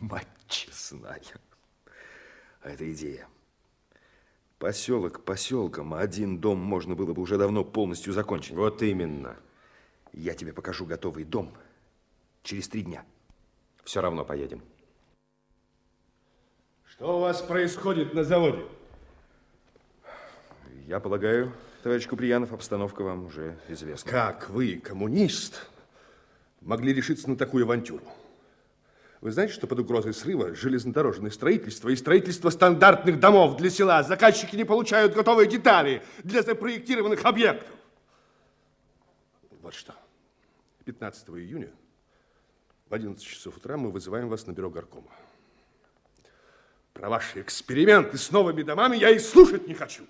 Мать честная. А это идея. Поселок поселком, а один дом можно было бы уже давно полностью закончить. Вот именно. Я тебе покажу готовый дом через три дня. Все равно поедем. Что у вас происходит на заводе? Я полагаю, товарищ Куприянов, обстановка вам уже известна. Как вы, коммунист, могли решиться на такую авантюру? Вы знаете, что под угрозой срыва железнодорожное строительство и строительство стандартных домов для села заказчики не получают готовые детали для запроектированных объектов? Вот что. 15 июня в 11 часов утра мы вызываем вас на бюро горкома. Про ваши эксперименты с новыми домами я и слушать не хочу.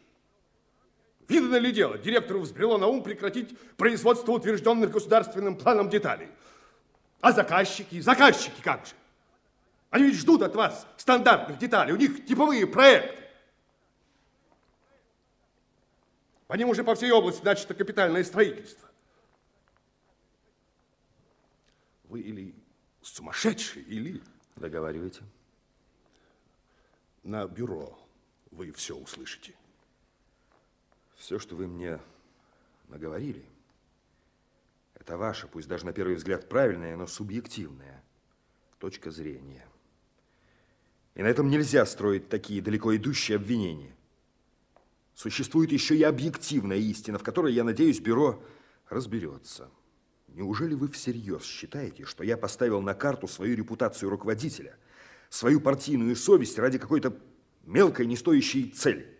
Видно ли дело, директору взбрело на ум прекратить производство утвержденных государственным планом деталей. А заказчики, заказчики как же? Они ведь ждут от вас стандартных деталей, у них типовые проекты. По ним уже по всей области начато капитальное строительство. Вы или сумасшедший, или... Договаривайте. На бюро вы все услышите. Все, что вы мне наговорили, это ваша, пусть даже на первый взгляд правильная, но субъективная точка зрения. И на этом нельзя строить такие далеко идущие обвинения. Существует еще и объективная истина, в которой, я надеюсь, бюро разберется. Неужели вы всерьез считаете, что я поставил на карту свою репутацию руководителя, свою партийную совесть ради какой-то мелкой, не стоящей цели?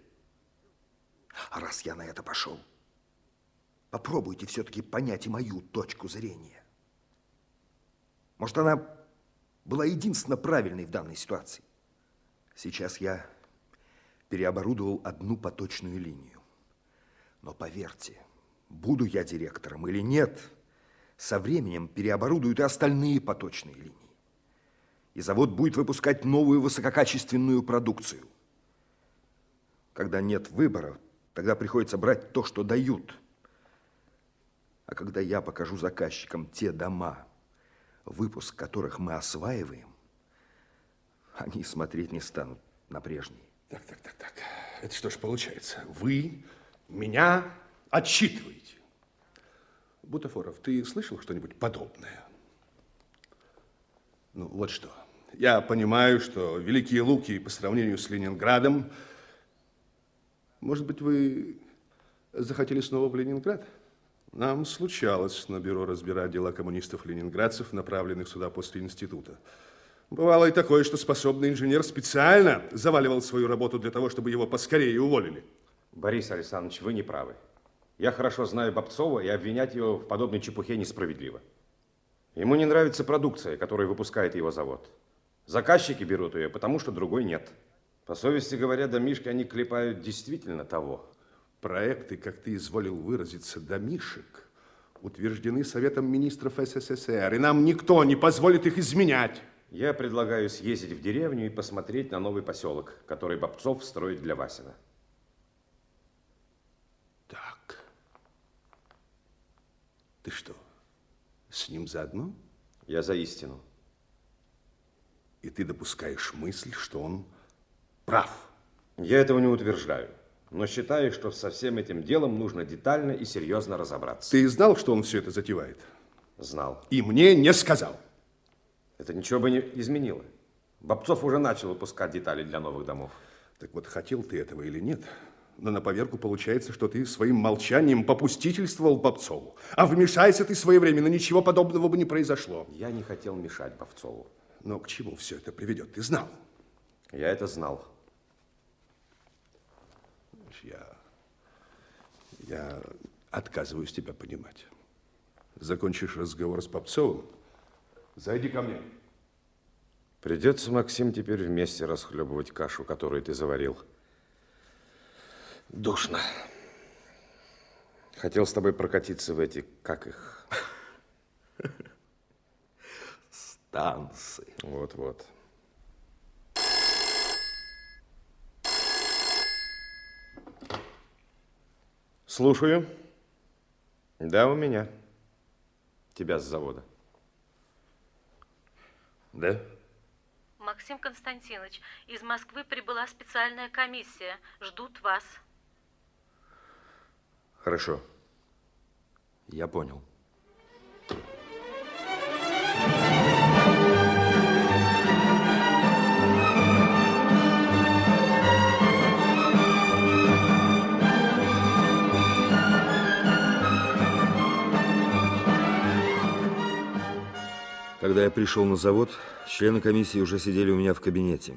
А раз я на это пошел, попробуйте все-таки понять и мою точку зрения. Может, она была единственно правильной в данной ситуации. Сейчас я переоборудовал одну поточную линию. Но поверьте, буду я директором или нет, со временем переоборудуют и остальные поточные линии. И завод будет выпускать новую высококачественную продукцию. Когда нет выбора, тогда приходится брать то, что дают. А когда я покажу заказчикам те дома, выпуск которых мы осваиваем, они смотреть не станут на прежние. Так, так, так, так. Это что ж получается? Вы меня отчитываете. Бутафоров, ты слышал что-нибудь подобное? Ну, вот что. Я понимаю, что Великие Луки по сравнению с Ленинградом... Может быть, вы захотели снова в Ленинград? Нам случалось на бюро разбирать дела коммунистов-ленинградцев, направленных сюда после института. Бывало и такое, что способный инженер специально заваливал свою работу для того, чтобы его поскорее уволили. Борис Александрович, вы не правы. Я хорошо знаю Бобцова, и обвинять его в подобной чепухе несправедливо. Ему не нравится продукция, которую выпускает его завод. Заказчики берут ее, потому что другой нет. По совести говоря, домишки они клепают действительно того. Проекты, как ты изволил выразиться, домишек, утверждены Советом Министров СССР, и нам никто не позволит их изменять. Я предлагаю съездить в деревню и посмотреть на новый поселок, который Бобцов строит для Васина. Так. Ты что, с ним заодно? Я за истину. И ты допускаешь мысль, что он прав? Я этого не утверждаю, но считаю, что со всем этим делом нужно детально и серьезно разобраться. Ты знал, что он все это затевает? Знал. И мне не сказал. Это ничего бы не изменило. Бобцов уже начал выпускать детали для новых домов. Так вот, хотел ты этого или нет, но на поверку получается, что ты своим молчанием попустительствовал Бобцову. А вмешайся ты своевременно, ничего подобного бы не произошло. Я не хотел мешать Бобцову. Но к чему все это приведет, ты знал? Я это знал. Я, я отказываюсь тебя понимать. Закончишь разговор с Попцовым, Зайди ко мне. Придется, Максим, теперь вместе расхлебывать кашу, которую ты заварил. Душно. Хотел с тобой прокатиться в эти, как их? Станции. Вот-вот. Слушаю. Да, у меня. Тебя с завода. Да? Максим Константинович. Из Москвы прибыла специальная комиссия. Ждут вас. Хорошо. Я понял. Когда я пришел на завод, члены комиссии уже сидели у меня в кабинете.